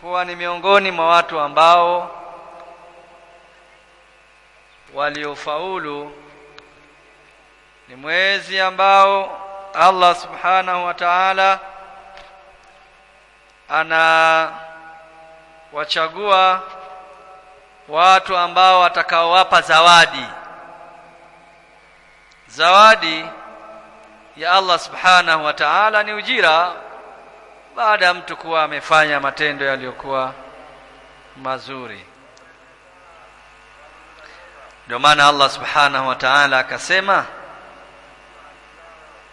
kuwa ni miongoni mwa watu ambao waliofaulu ni mwezi ambao Allah subhanahu wa ta'ala ana wachagua watu ambao watakaowapa zawadi. Zawadi ya Allah subhanahu wa ta'ala ni ujira baada ya mtu kuwa amefanya matendo yaliyokuwa mazuri ndio maana Allah subhanahu wa ta'ala akasema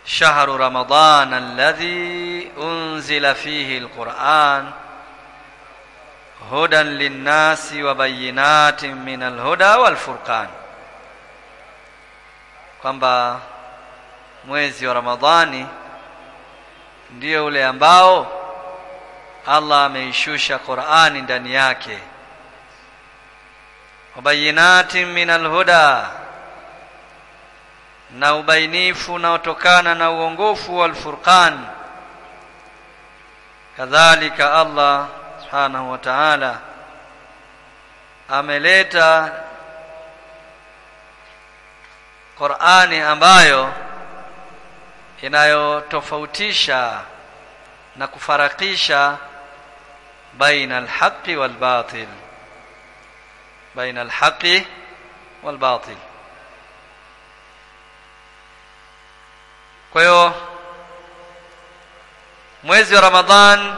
shahru ramadan alladhi unzila fihi alquran hudan linnasi wa bayyinatin min alhuda walfurqan kwamba mwezi wa ramadhani ndio ule ambao Allah ameishusha Qur'ani ndani yake. Wabayinatin min alhuda na ubainifu unaotokana na uongofu wa furqan. Kadhalika Allah subhanahu wa ta'ala ameleta Qur'ani ambayo inayotofautisha na kufarakisha baina alhaqi walbatil baina alhaqi walbatil kwa hiyo mwezi wa ramadhan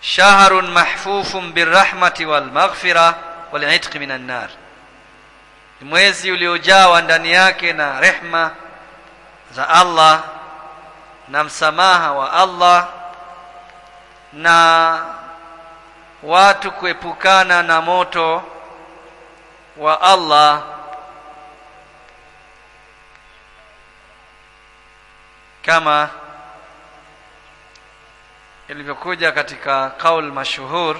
shahrun mahfufun birrahmati walmaghfira wal'itq minan nar mwezi uliojawa ndani yake na rehma za Allah na msamaha wa Allah na watu kuepukana na moto wa Allah. Kama ilivyokuja katika kaul mashuhur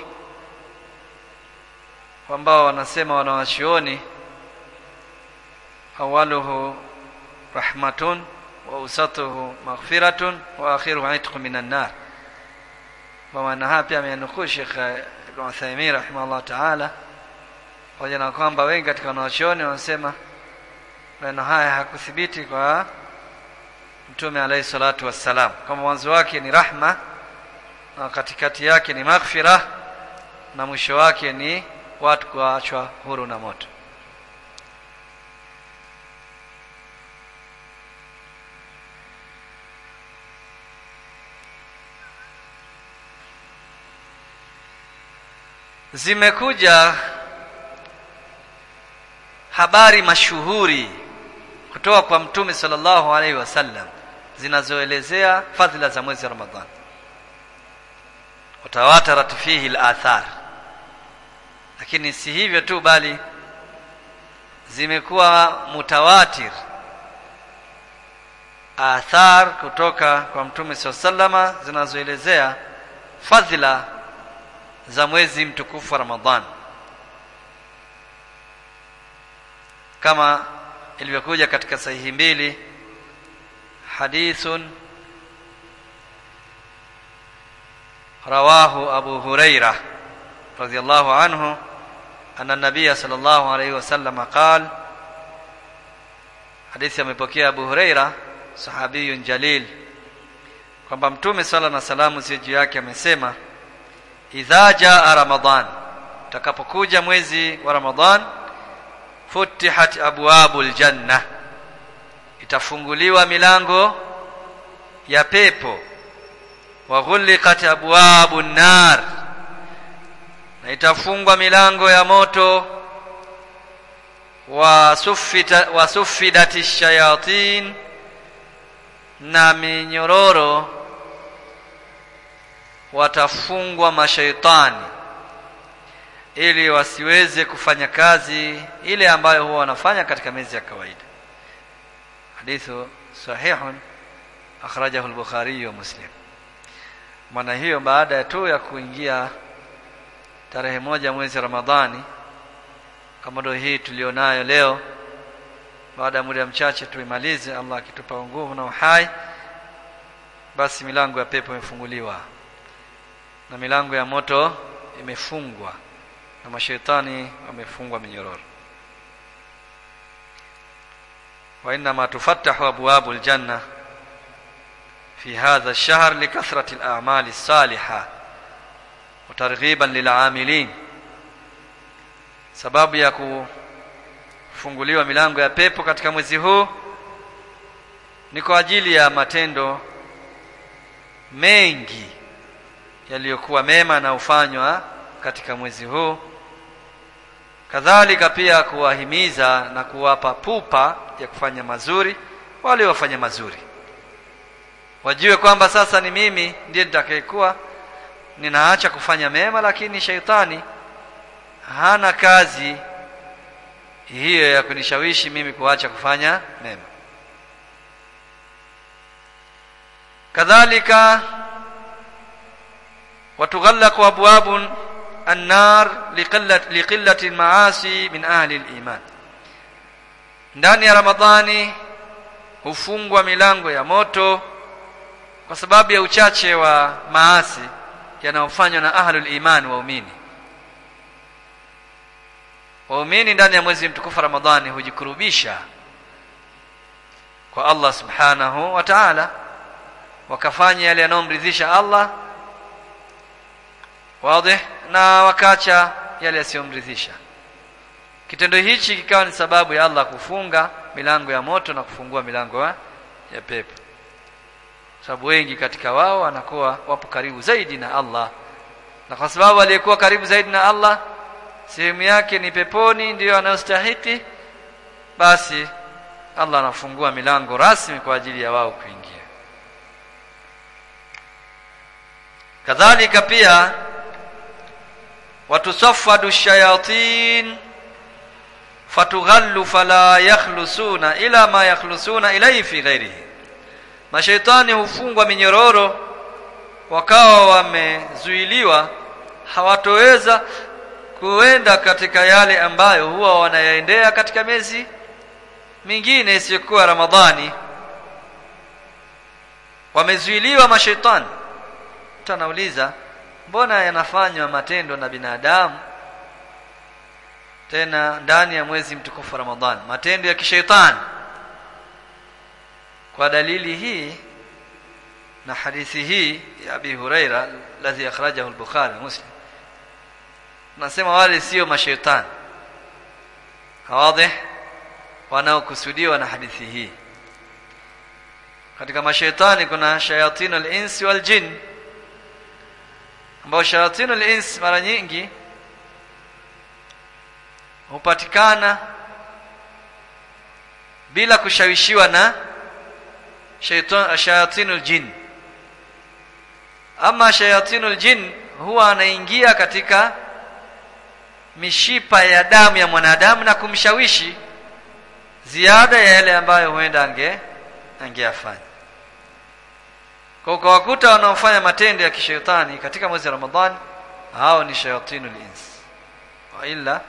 ambao wanasema wanawachuoni awaluhu rahmatun wa usatuhu maghfiratun wa akhiruhu itqu minan nar. Kwa maana hapa pia amenukuu Sheikh Ibn Uthaymeen rahimahullah ta'ala pamoja na kwamba wengi katika wanawachuoni wanasema maneno haya hakuthibiti kwa Mtume alayhi salatu wassalam kama mwanzo wake ni rahma na katikati yake ni maghfira na mwisho wake ni watu kuachwa huru na moto zimekuja habari mashuhuri kutoka kwa mtume sallallahu alaihi wasallam zinazoelezea fadhila za mwezi wa Ramadhani utawatarat fihi al-athar. Lakini si hivyo tu bali zimekuwa mutawatir athar kutoka kwa mtume sallallahu alaihi wasallam zinazoelezea fadhila za mwezi mtukufu Ramadhan kama ilivyokuja katika sahihi mbili hadithun rawahu Abu Hurairah radhiyallahu anhu anna nabiy sallallahu alayhi wasallam qala hadithi amepokea Abu Huraira sahabiyun jalil kwamba mtume sala na salamu si juu yake amesema idha jaa ramadan takapokuja mwezi wa ramadan futihat abwabul janna. Itafunguliwa milango ya pepo. Wa ghulqat abwabun nar. Na itafungwa milango ya moto. Wa suffidati shayatin na minyororo watafungwa mashaitani ili wasiweze kufanya kazi ile ambayo huwa wanafanya katika mezi ya kawaida. Hadithu sahihun akhrajahu al-bukhari wa muslim. Maana hiyo baada ya tu ya kuingia tarehe moja mwezi ramadhani kama ndio hii tulionayo leo baada ya muda mchache tuimalize Allah akitupa nguvu na uhai basi milango ya pepo imefunguliwa na milango ya moto imefungwa na mashaitani wamefungwa minyororo. Wa inma tufattahu abwabu aljanna fi hadha ash-shahr likathrati al-a'mali as-salihah wa targhiban lil'amilin sababu ya kufunguliwa milango ya pepo katika mwezi huu ni kwa ajili ya matendo mengi yaliyokuwa mema na ufanywa katika mwezi huu. Kadhalika pia kuwahimiza na kuwapa pupa ya kufanya mazuri wale wafanya mazuri. Wajue kwamba sasa ni mimi ndiye nitakayekuwa ninaacha kufanya mema lakini shaitani hana kazi hiyo ya kunishawishi mimi kuacha kufanya mema. Kadhalika وتغلق أبواب النار لقلة لقلة المعاصي من أهل الإيمان ndani ya Ramadhani hufungwa milango ya moto kwa sababu ya uchache wa maasi yanayofanywa na ahlul iman waumini waumini ndani ya mwezi mtukufu Ramadhani hujikurubisha kwa Allah subhanahu wa ta'ala wakafanya yale yanayomridhisha Allah wazi na wakacha yale yasiyomridhisha kitendo hichi kikawa ni sababu ya Allah kufunga milango ya moto na kufungua milango ya pepo. Sababu wengi katika wao wanakuwa wapo karibu zaidi na Allah. Na kwa sababu aliyekuwa karibu zaidi na Allah sehemu yake ni peponi ndiyo anayostahiki basi Allah anafungua milango rasmi kwa ajili ya wao kuingia. Kadhalika pia watusaffadu shayatin. Fatughallu fala yakhlusuna ila ma yakhlusuna ilayhi fi ghairihi. Mashaitani hufungwa minyororo wakawa wamezuiliwa hawatoweza kuenda katika yale ambayo huwa wanayaendea katika miezi mingine isiyokuwa Ramadhani. Wamezuiliwa mashaitani. Mtu anauliza mbona yanafanywa matendo na binadamu? Tena ndani ya mwezi mtukufu Ramadhan matendo ya kishaitani. Kwa dalili hii na hadithi hii ya Abi Huraira ladhi akhrajahu al-Bukhari Muslim nasema wale sio mashaitani. Wazi wanaokusudiwa na hadithi hii. Katika mashaitani kuna shayatin al-insi wal jinn ambao shayatin al-ins mara nyingi hupatikana bila kushawishiwa na shaitan shayatinul jin ama shayatinul jin huwa anaingia katika mishipa ya damu ya mwanadamu na kumshawishi ziada ya yale ambayo huenda ange angeyafanya kwa ukawakuta wanaofanya matendo ya kishetani katika mwezi wa Ramadhani hao ni shayatinul ins. Wa illa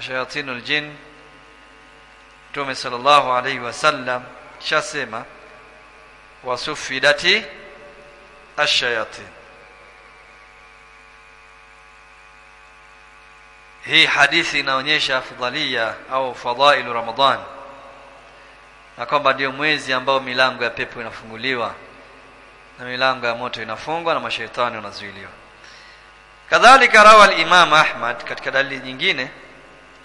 shayatinul jin. Mtume sallallahu alayhi wasallam shasema wasufidati ash-shayatin hii hadithi inaonyesha afdhalia au fadhailu Ramadhan na kwamba ndio mwezi ambao milango ya pepo inafunguliwa na milango ya moto inafungwa na mashaitani wanazuiliwa kadhalika rawa al-Imam Ahmad katika dalili nyingine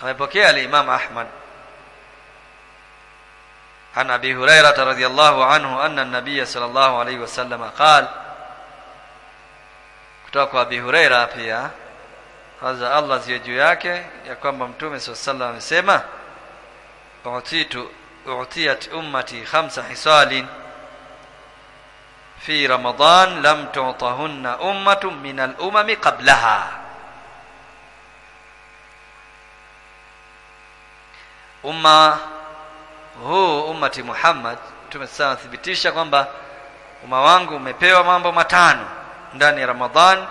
amepokea al-Imam Ahmad عن ابي هريره رضي الله عنه ان النبي صلى الله عليه وسلم قال kutoka kwa abi huraira pia haza Allah ziyo juu yake ya kwamba mtume sallallahu amesema utitu utiyat ummati khamsa hisalin fi ramadan lam tu'tahunna ummatun min al-umami qablaha. Umma huu ummati Muhammad tumesema thibitisha kwamba umma wangu umepewa mambo matano ndani ya ramadan.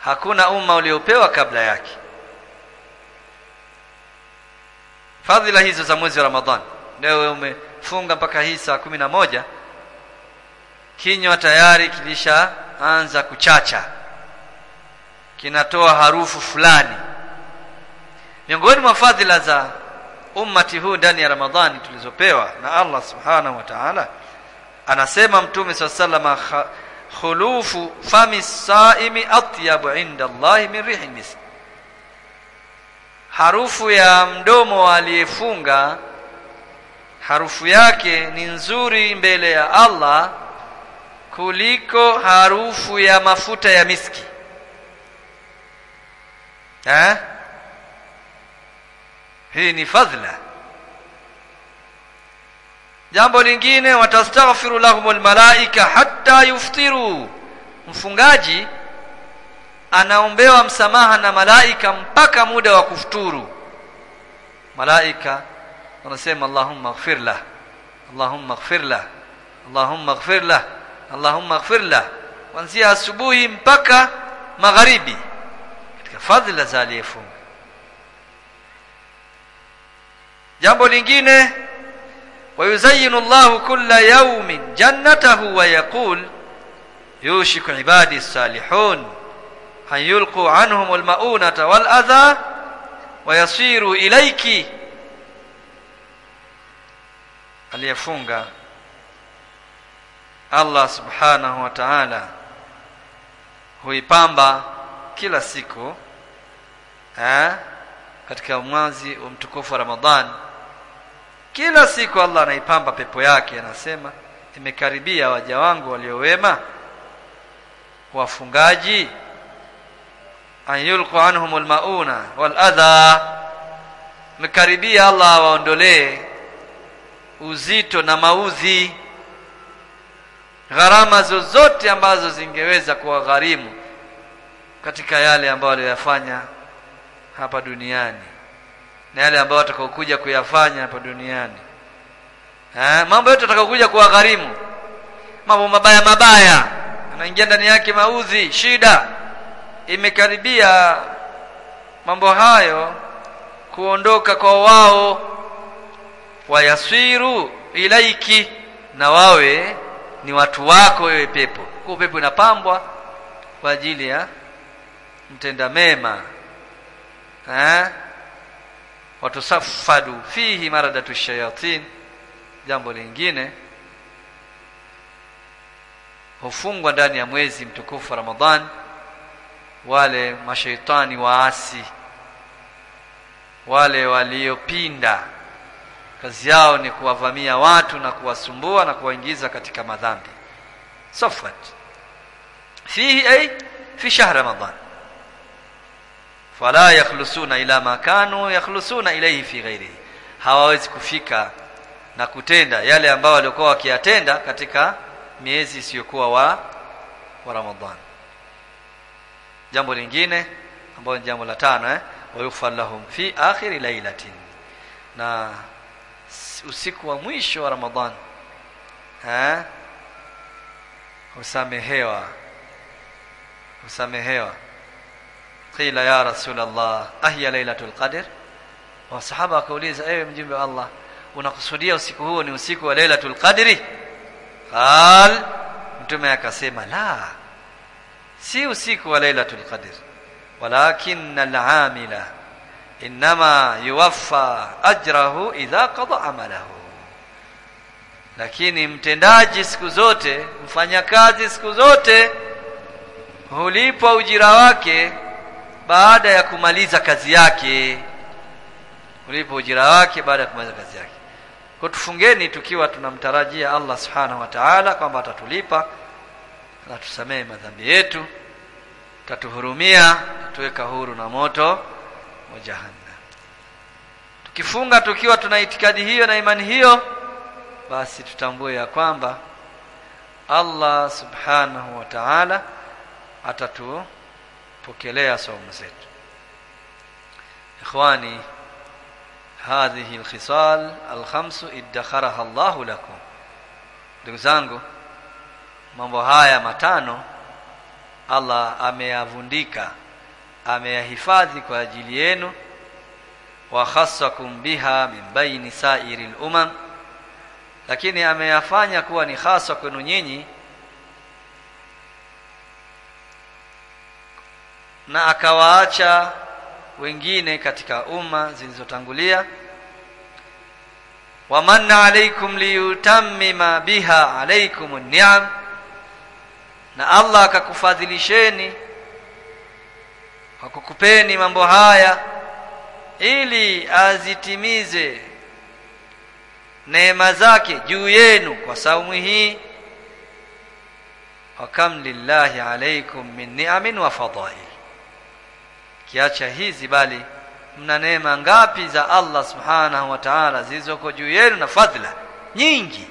Hakuna umma uliopewa kabla yake. Fadhila hizo za mwezi wa ramadan. Leo umefunga mpaka hii saa moja kinywa tayari kilishaanza kuchacha. Kinatoa harufu fulani. Miongoni mwa fadhila za ummati huu ndani ya ramadhani tulizopewa na allah subhanahu wa taala anasema mtume swalla salama khulufu fami saimi atyabu inda Allah min rihi misk harufu ya mdomo aliyefunga harufu yake ni nzuri mbele ya allah kuliko harufu ya mafuta ya miski. Eh? hii ni fadhila. Jambo lingine watastaghfiru lahum malaika hatta yuftiru. Mfungaji anaombewa msamaha na malaika mpaka muda wa kufuturu. Malaika wanasema allahumma ighfir lah allahumma ighfir lah allahumma ighfir lah allahumma ighfir lah kuanzia asubuhi mpaka magharibi katika fadhila za aliyefunga jambo lingine ويزين الله كل يوم جنته ويقول يوشك عبادي الصالحون أن يلقوا عنهم المؤونة والأذى ويصيروا إليك aliyefunga Allah subhanahu wa ta'ala huipamba kila siku eh, katika mwezi wa mtukufu wa Ramadhan. Kila siku Allah anaipamba pepo yake anasema imekaribia waja wangu waliowema wafungaji ayulqu anhum wal adha imekaribia Allah waondolee uzito na maudhi gharama zozote ambazo zingeweza kuwagharimu katika yale ambayo waliyofanya hapa duniani na yale ambayo watakaokuja kuyafanya hapa duniani. Eh, mambo yote atakaokuja kuwagharimu mambo mabaya mabaya anaingia ndani yake maudhi shida. Imekaribia mambo hayo kuondoka kwa wao wayasiru ilaiki na wawe ni watu wako wewe pepo. Kwa pepo inapambwa kwa ajili ya mtenda mema. Eh watusafadu fihi maradatu shayatin. Jambo lingine hufungwa ndani ya mwezi mtukufu Ramadhan wale mashaitani waasi wale waliopinda kazi yao ni kuwavamia watu na kuwasumbua na kuwaingiza katika madhambi. Safat fihi ay fi shahr ramadan. Fala yakhlusuna ila ma kanu yakhlusuna ilayhi fi ghairihi hawawezi kufika na kutenda yale ambao walikuwa wakiyatenda katika miezi isiyokuwa wa wa Ramadhan jambo lingine ambalo ni jambo la tano eh wa yufallahum fi akhir lailatin na usiku wa mwisho wa Ramadhan eh usamehewa usamehewa qila ya rasulullah ahya lailatul qadr wa sahaba wakauliza ewe mjumbe wa Allah unakusudia usiku huo ni usiku wa lailatul qadri qal mtume akasema la si usiku wa lailatul qadr walakin al-amila inma yuwaffa ajrahu idha qada amalahu lakini mtendaji siku zote mfanyakazi siku zote hulipwa ujira wake baada ya kumaliza kazi yake. Hulipwa ujira wake baada ya kumaliza kazi yake. Kwa tufungeni tukiwa tunamtarajia Allah subhanahu wa ta'ala kwamba atatulipa na tusamee madhambi yetu tatuhurumia tuweka huru na moto wa jahannam. Tukifunga tukiwa tuna itikadi hiyo na imani hiyo basi tutambue ya kwamba Allah subhanahu wa ta'ala atatupokelea saumu zetu. Ikhwani hadhihi alkhisal alkhamsu iddakharaha Allah lakum. Ndugu zangu mambo haya matano Allah ameyavundika ameyahifadhi kwa ajili yenu wa khassakum biha min baini sairil umam lakini ameyafanya kuwa ni hasa kwenu nyinyi na akawaacha wengine katika umma zilizotangulia. Wamanna alaikum liyutammima biha alaikum an na Allah akakufadhilisheni akakupeni mambo haya ili azitimize neema zake juu yenu kwa saumu hii. Wa kam lillahi alaykum min ni'amin wa fadail kiacha hizi bali mna neema ngapi za Allah subhanahu wa ta'ala zilizoko juu yenu na fadhila nyingi.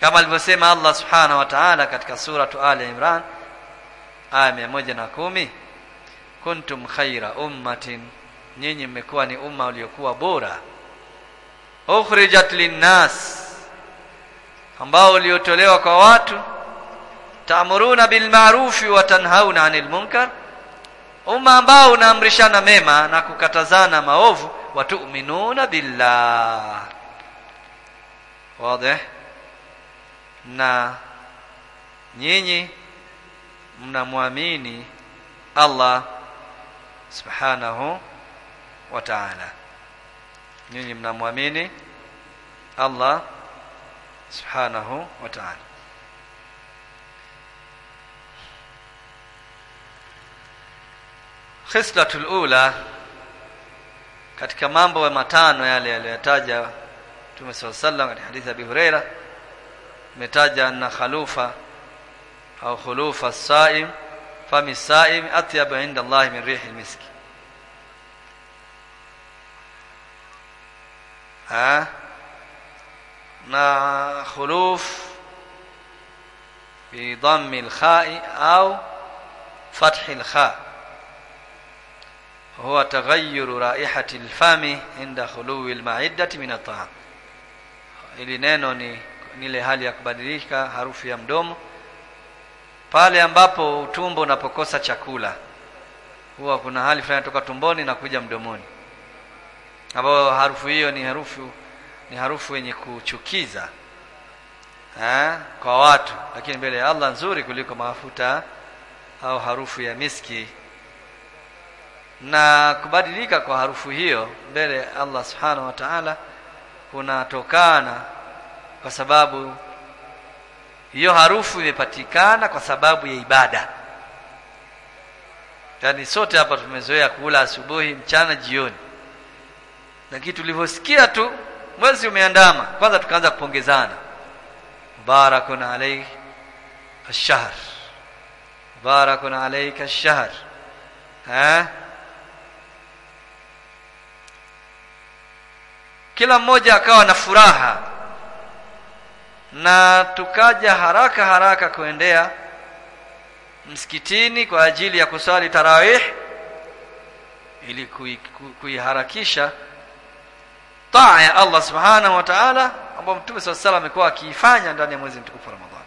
Kama alivyosema Allah subhanahu wa ta'ala katika suratu Ali Imran aya 110 kuntum khaira ummatin. Nyinyi mmekuwa ni umma uliokuwa bora. Ukhrijat linnas ambao uliotolewa kwa watu. Taamuruna bil ma'rufi wa tanhauna 'anil munkar umma ambao unaamrishana mema na kukatazana maovu. Watu'minuna billah wazi. Na nyinyi mnamwamini Allah subhanahu wa ta'ala nyinyi mnamwamini Allah subhanahu wa ta'ala khislatul ula katika mambo matano yale yaliyotaja Mtume صلى الله عليه katika hadithi ya Abi Huraira imetaja na khalufa au khulufa as-saim فم السائم أطيب عند الله من ريح المسك. ها؟ ما خلوف بضم الخاء أو فتح الخاء. هو تغير رائحة الفم عند خلو المعدة من الطعام. ili neno ni ile hali ya kubadilika pale ambapo utumbo unapokosa chakula huwa kuna hali fulani toka tumboni na kuja mdomoni ambayo harufu hiyo ni harufu ni harufu yenye kuchukiza ha? kwa watu lakini mbele ya Allah nzuri kuliko mafuta au harufu ya miski na kubadilika kwa harufu hiyo mbele ya Allah subhanahu wa ta'ala kunatokana kwa sababu hiyo harufu imepatikana kwa sababu ya ibada. Yani sote hapa tumezoea kula asubuhi mchana jioni. Lakini tulivyosikia tu mwezi umeandama. Kwanza tukaanza kupongezana. Barakun alayhi ash-shahr. Barakun alayka ash-shahr. Eh? Kila mmoja akawa na furaha na tukaja haraka haraka kuendea msikitini kwa ajili ya kusali tarawih ili kuiharakisha kui taa ya Allah subhanahu wa ta'ala ambayo Mtume SAW salam amekuwa akiifanya ndani ya mwezi mtukufu wa Ramadhani.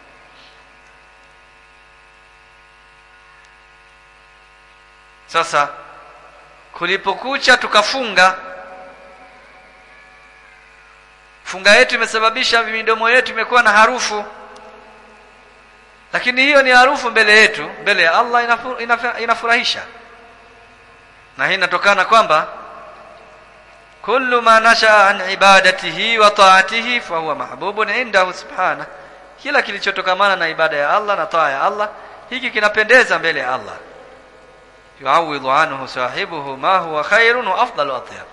Sasa kulipokucha tukafunga funga yetu imesababisha midomo yetu imekuwa na harufu. Lakini hiyo ni harufu mbele yetu mbele ya Allah inafu, inafu, inafurahisha. Na hii inatokana kwamba kullu ma nasha an ibadatihi wa ta'atihi fa huwa mahbubun indahu subhana. Kila kilichotokamana na ibada ya Allah na taa ya Allah hiki kinapendeza mbele ya Allah. Yuawidhu anhu sahibuhu ma huwa khairun wa afdalu atyab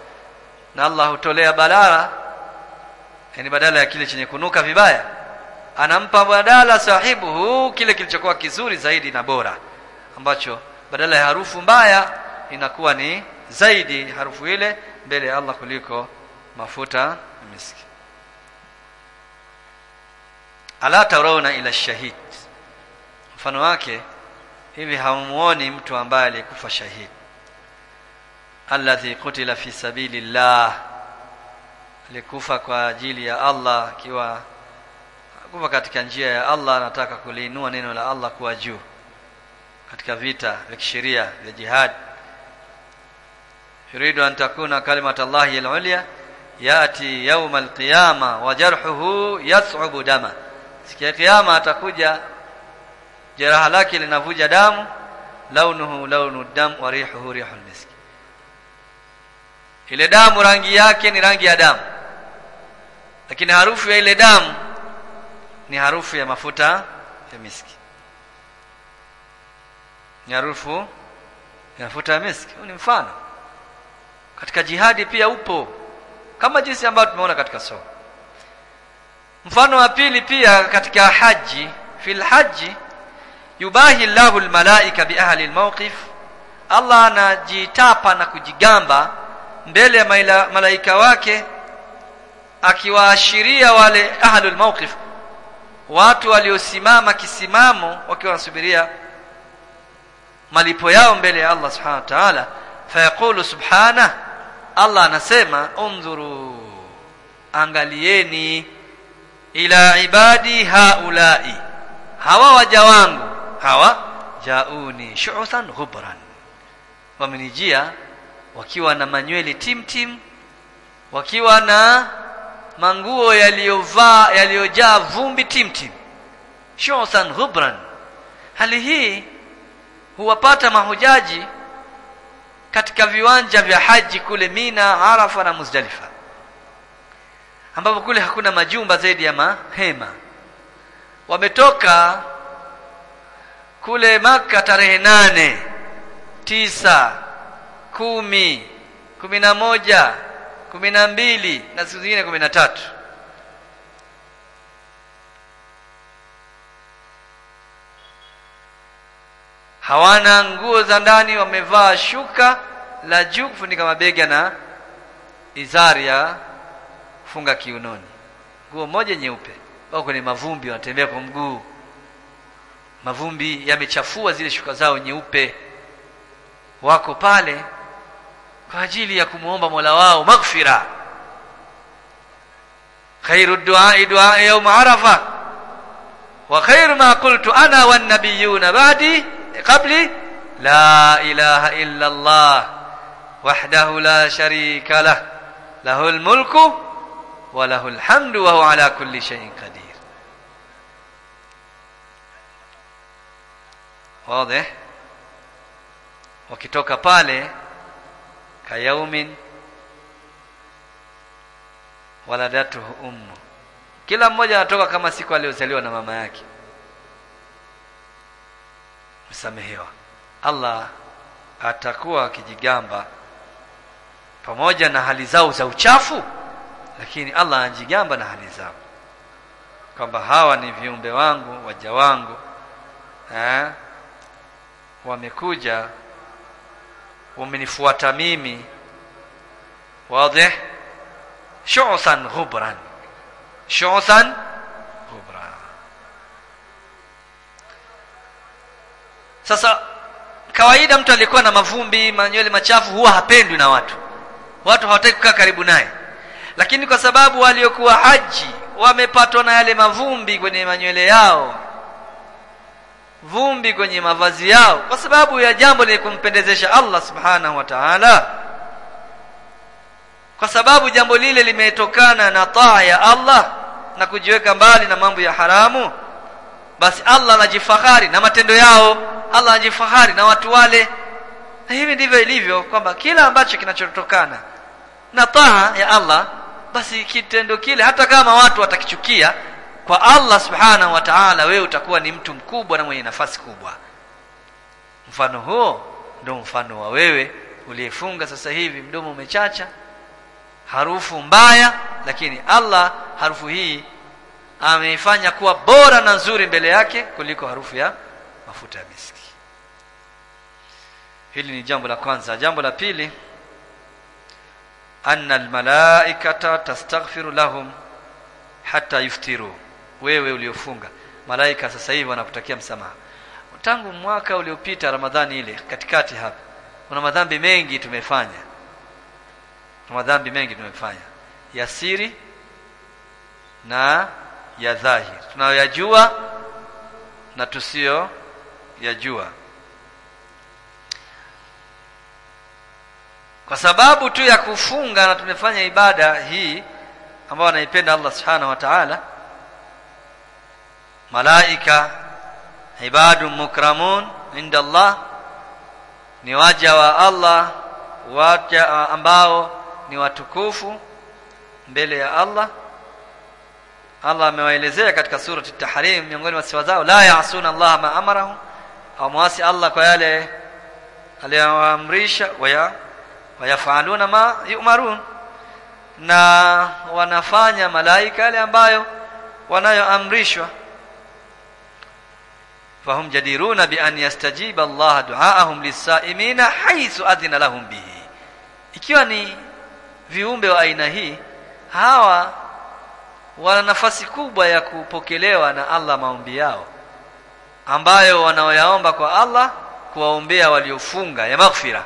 na Allah hutolea balala yani badala ya kile chenye kunuka vibaya anampa badala sahibuhu kile kilichokuwa kizuri zaidi na bora ambacho badala ya harufu mbaya inakuwa ni zaidi harufu ile mbele ya Allah kuliko mafuta ya miski. Ala tarawna ila shahid. Mfano wake hivi hamuoni mtu ambaye alikufa shahid. Alladhi qutila fi sabilillah alikufa kwa ajili ya Allah akiwa kufa katika njia ya Allah anataka kuliinua neno la Allah kuwa juu katika vita vya kisheria vya jihad. Yuridu an takuna kalimat Allah al-ulya yati yawm al-qiyama wa jarhuhu yas'ubu dama. Siku ya kiyama atakuja jeraha lake linavuja damu launuhu launu dam wa rihuhu rihul misk ile damu rangi yake ni rangi ya damu lakini harufu ya ile damu ni harufu ya mafuta ya miski. Ni harufu ya mafuta ya miski. Ni mfano. Katika jihadi pia upo. Kama jinsi ambayo tumeona katika soko mfano wa pili pia katika haji fil haji yubahi llahu almalaika bi ahli almawqif. Allah anajitapa na kujigamba mbele ya malaika wake akiwaashiria wale ahlul mawqif watu waliosimama kisimamo wakiwa wanasubiria malipo yao mbele ya Allah subhanahu wa ta'ala. Fayaqulu subhana Allah anasema undhuru angalieni ila ibadi haulai hawa waja wangu hawa jauni shu'than ghubran. Wamenijia wakiwa na manywele timtim wakiwa na manguo yaliyovaa yaliyojaa vumbi timtim. Shosan ghubran. Hali hii huwapata mahujaji katika viwanja vya haji kule Mina, Arafa na Muzdalifa ambapo kule hakuna majumba zaidi ya mahema. Wametoka kule maka tarehe nane tisa kumi kumi na moja kumi na siku zingine kumi na tatu. Hawana nguo za ndani wamevaa shuka la juu kufunika mabega na izari ya kufunga kiunoni. Nguo moja nyeupe. Wako kwenye mavumbi wanatembea kwa mguu. Mavumbi yamechafua zile shuka zao nyeupe. Wako pale kwa ajili ya kumwomba Mola wao maghfira khairu du'a du'a yawm arafa wa khairu ma qultu ana wan nabiyuna ba'di qabli la ilaha illa Allah wahdahu la sharika lah lahul mulku wa lahul hamdu wa huwa ala kulli shay'in qadir wazi wakitoka pale kayaumin waladatuhu ummu. Kila mmoja anatoka kama siku aliyozaliwa na mama yake. Msamehewa. Allah atakuwa akijigamba pamoja na hali zao za uchafu lakini Allah anajigamba na hali zao. Kwamba hawa ni viumbe wangu waja wangu eh wamekuja wamenifuata mimi. Wazi? Shu'san ghubran. Shu'san ghubran. Sasa kawaida mtu alikuwa na mavumbi manywele machafu huwa hapendwi na watu. Watu hawataki kukaa karibu naye. Lakini kwa sababu waliokuwa haji wamepatwa na yale mavumbi kwenye manywele yao vumbi kwenye mavazi yao. Kwa sababu ya jambo lenye kumpendezesha Allah subhanahu wa ta'ala. Kwa sababu jambo lile limetokana na taa ya Allah na kujiweka mbali na mambo ya haramu basi Allah anajifahari na matendo yao. Allah anajifahari na watu wale. Na hivi ndivyo ilivyo kwamba kila ambacho kinachotokana na taa ya Allah basi kitendo kile hata kama watu watakichukia kwa Allah subhanahu wa ta'ala wewe utakuwa ni mtu mkubwa na mwenye nafasi kubwa. Mfano huo ndio mfano wa wewe uliyefunga sasa hivi mdomo umechacha harufu mbaya lakini Allah harufu hii ameifanya kuwa bora na nzuri mbele yake kuliko harufu ya mafuta ya miski. Hili ni jambo la kwanza. Jambo la pili anna almalaikata tastaghfiru lahum hata yuftiru wewe uliofunga. Malaika sasa hivi wanakutakia msamaha. Tangu mwaka uliopita ramadhani ile katikati hapa kuna madhambi mengi tumefanya. Kuna madhambi mengi tumefanya. Ya siri na ya dhahiri. Tunayoyajua na tusio yajua kwa sababu tu ya kufunga na tumefanya ibada hii ambayo anaipenda Allah subhanahu wa ta'ala malaika ibadun mukramun inda Allah ni waja wa Allah waja ambao ni watukufu mbele ya Allah Allah amewaelezea katika surati Tahrim miongoni mwa sifa zao la yaasuna Allah ma amarahum au muasi Allah kwa yale aliyoamrisha waya wayafaluna ma yumarun na wanafanya malaika yale ambayo wanayoamrishwa fahum jadiruna bi an yastajiba Allah du'aahum lis-sa'imina haythu adhina lahum bihi. Ikiwa ni viumbe wa aina hii hawa wana nafasi kubwa ya kupokelewa na Allah maombi yao ambayo wanaoyaomba kwa Allah kuwaombea waliofunga ya maghfira.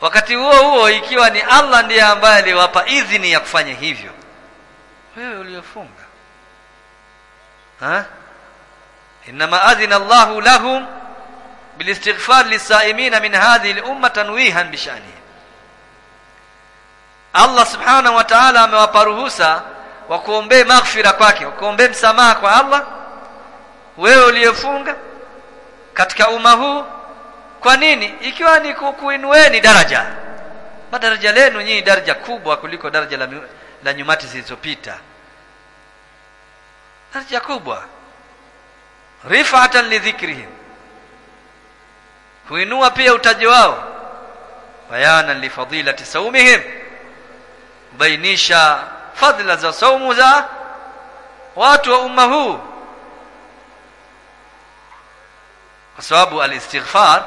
Wakati huo huo ikiwa ni Allah ndiye ambaye aliwapa idhini ya kufanya hivyo. Wewe uliofunga ha inma adhina Allahu lahum bilistighfar للصائمين min hadhihi al-umma tanwihan bishani Allah subhanahu wa ta'ala amewapa ruhusa wa kuombea maghfira kwake wa kuombea msamaha kwa Allah wewe uliyefunga katika umma huu kwa nini ikiwa ni kuinueni daraja madaraja lenu nyinyi daraja kubwa kuliko daraja la, la nyumati zilizopita daraja kubwa rifatan lidhikrihim kuinua pia utaji wao bayana lifadilati saumihim bainisha fadhila za saumu za watu wa umma huu kwa sababu alistighfar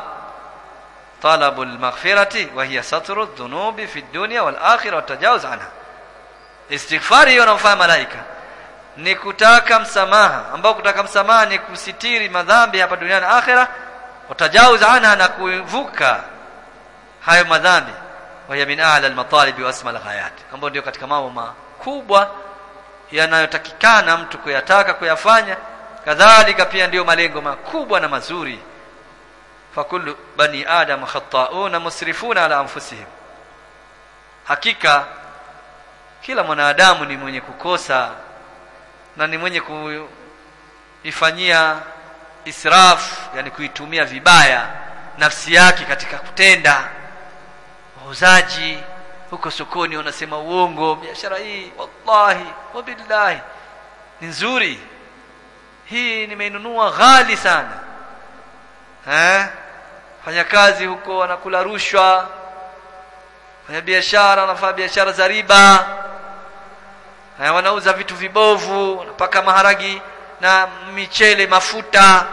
طلب المغفرة وهي ستر الذنوب في الدنيا والآخرة والتجاوز عنها استغفار hiyo wanafanya malaika ni kutaka msamaha ambao kutaka msamaha ni kusitiri madhambi hapa duniani. Na akhera watajawuz anha na kuvuka hayo madhambi. Waya min a'la al-matalib wa asma al-ghayat ambao ndio katika mambo makubwa yanayotakikana mtu kuyataka kuyafanya. Kadhalika pia ndiyo malengo makubwa na mazuri. Fakullu bani adam khata'una musrifuna ala anfusihim. Hakika kila mwanadamu ni mwenye kukosa na ni mwenye kuifanyia israf yani kuitumia vibaya nafsi yake katika kutenda wauzaji huko sokoni wanasema uongo biashara hii wallahi wabillahi ni nzuri. Hii nimeinunua ghali sana. Eh? Fanya kazi huko wanakula rushwa fanya biashara wanafanya biashara za riba eh, wanauza vitu vibovu wanapaka maharagi na michele mafuta.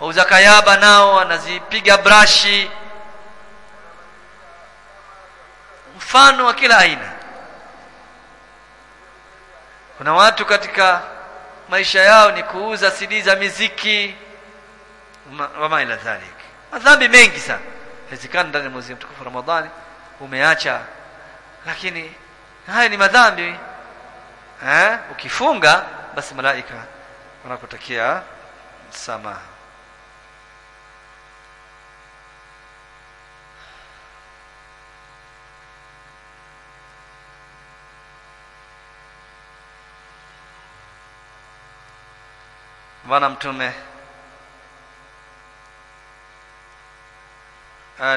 Wauza kayaba nao wanazipiga brashi. Mfano wa kila aina. Kuna watu katika maisha yao ni kuuza sidi za miziki. Wama ila dhalik. Madhambi mengi sana. Inawezekana ndani ya mwezi mtukufu Ramadhani umeacha. Lakini haya ni madhambi eh ukifunga basi malaika wanakutakia msamaha. Bwana mtume.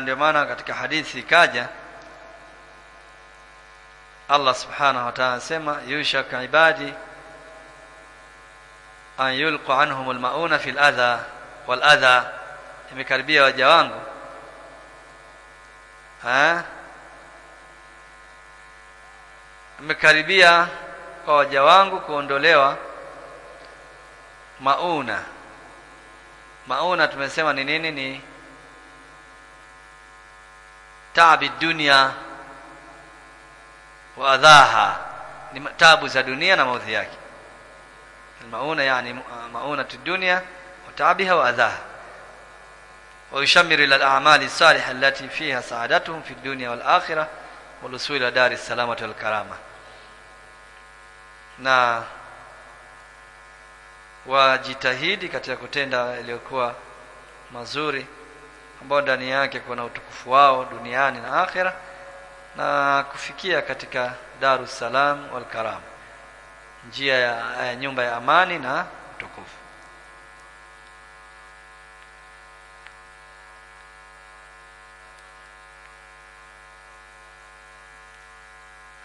Ndio maana katika hadithi ikaja Allah subhanahu wa ta'ala sema yushak ibadi an yulqa anhum almauna fil adha wal adha. Imekaribia waja wangu. Ha? Imekaribia kwa waja wangu kuondolewa mauna. Mauna tumesema ni nini? Ni tabi dunia wa adhaha ni tabu za dunia na maudhi yake mauna yani mauna dunia wa taabiha wa adhaha ويشمر إلى الأعمال الصالحة التي فيها سعادتهم في الدنيا والآخرة والوصول إلى دار السلامة والكرامة na wajitahidi katika kutenda yaliyokuwa mazuri ambao ndani yake kuna utukufu wao duniani na akhera na kufikia katika Daru Salam wal Karam. Njia ya, eh, nyumba ya amani na utukufu.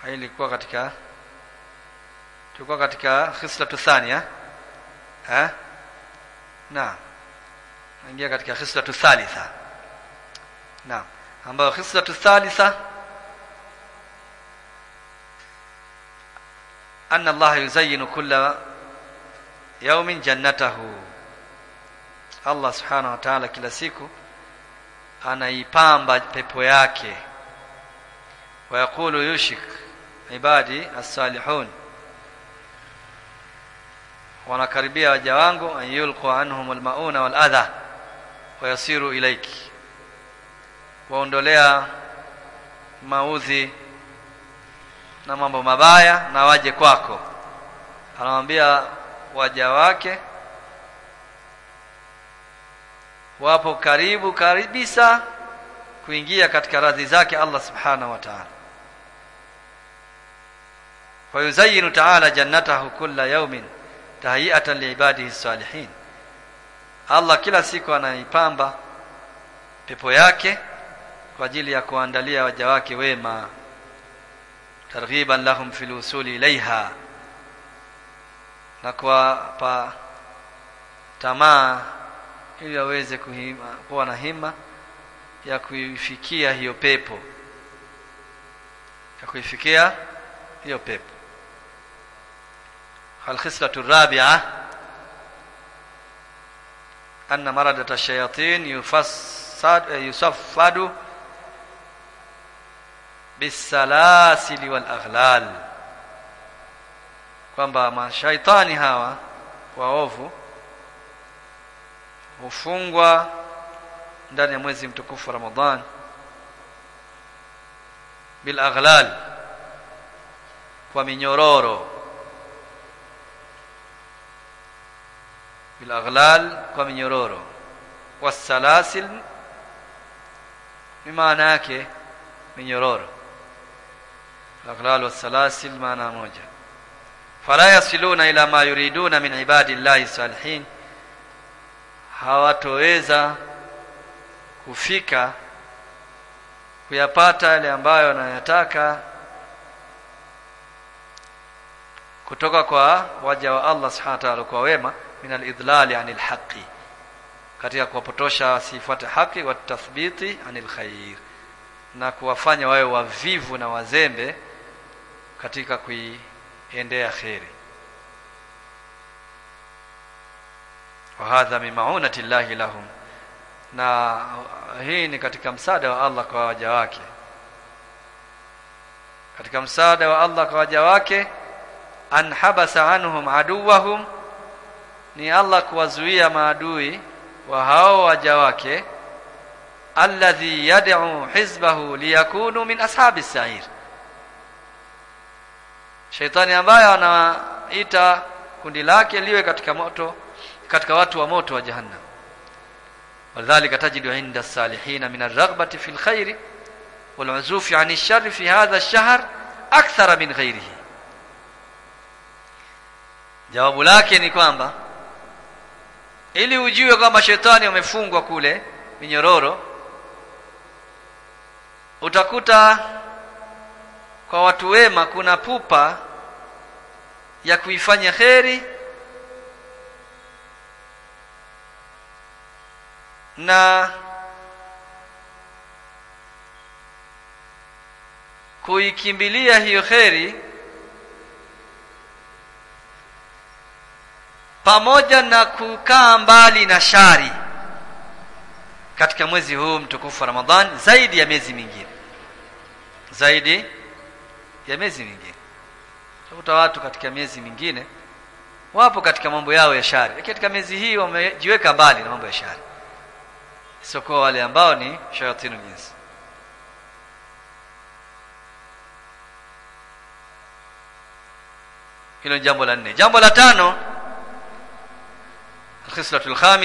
Hai ilikuwa katika tulikuwa katika khislatu thania. Eh? Na ingia katika khisla tusalisa na ambayo khisla tusalisa أن الله يزين كل يوم جنته. الله سبحانه وتعالى كلا سيكو أنا يبام بيبوياك ويقول يشك عبادي الصالحون. ونكربية وجوانق أن يلقوا عنهم المؤون والأذى ويصيروا إليك. waondolea maudhi na mambo mabaya na waje kwako. Anamwambia waja wake wapo karibu karibisa kuingia katika radhi zake Allah subhanahu wa ta'ala. Fayuzayyinu ta'ala jannatahu kulla yawmin tahiyatan liibadihi salihin Allah kila siku anaipamba pepo yake kwa ajili ya kuandalia waja wake wema ترغيبا لهم في الوصول إليها. نقوى با تما إلي أويزي كوانا هما يا كويفيكيا هيو بيبو. يا كويفيكيا هيو بيبو. الخصلة الرابعة أن مرضة الشياطين يفسد يصفد يصفد bisalasili wal aghlal kwamba mashaitani hawa waovu hufungwa ndani ya mwezi mtukufu Ramadhan bil aghlal kwa minyororo bil aghlal kwa minyororo wasalasil ni yake minyororo aghlal wasalasil maana moja. Fala yasiluna ila ma yuriduna min ibadillahi salihin. Hawatoweza kufika kuyapata yale ambayo wanayataka kutoka kwa waja wa Allah subhanahu wa ta'ala kwa wema min al-idlali anil haqi katika kuwapotosha wasifuate haki wa tathbiti anil khair na kuwafanya wawe wavivu na wazembe katika kuiendea kheri. Wa hadha min maunati llahi lahum. Na hii ni katika msaada wa Allah kwa waja wake. Katika msaada wa Allah kwa waja wake an habasa anhum aduwahum ni Allah kuwazuia maadui wa hao waja wake alladhi yad'u hizbahu liyakunu min ashabis sa'ir Shaitani ambaye anaita kundi lake liwe katika moto katika watu wa moto wa jahannam. Wadhālika tajidu 'inda as-salihin min ar-raghbati fil al-khair wal-'uzufi 'ani ash-sharri fi hadha ash-shahr akthara min ghayrihi. Jawabu lake ni kwamba ili ujue kwamba shetani amefungwa kule minyororo utakuta kwa watu wema kuna pupa ya kuifanya kheri na kuikimbilia hiyo kheri pamoja na kukaa mbali na shari katika mwezi huu mtukufu wa Ramadhani zaidi ya miezi mingine. Zaidi ya miezi mingine. Utakuta watu katika miezi mingine wapo katika mambo yao ya shari. Lakini katika miezi hii wamejiweka mbali na mambo ya shari. Isipokuwa wale ambao ni shayatinu jinsi hilo ni jambo la nne. Jambo la tano alkhislatul khamis.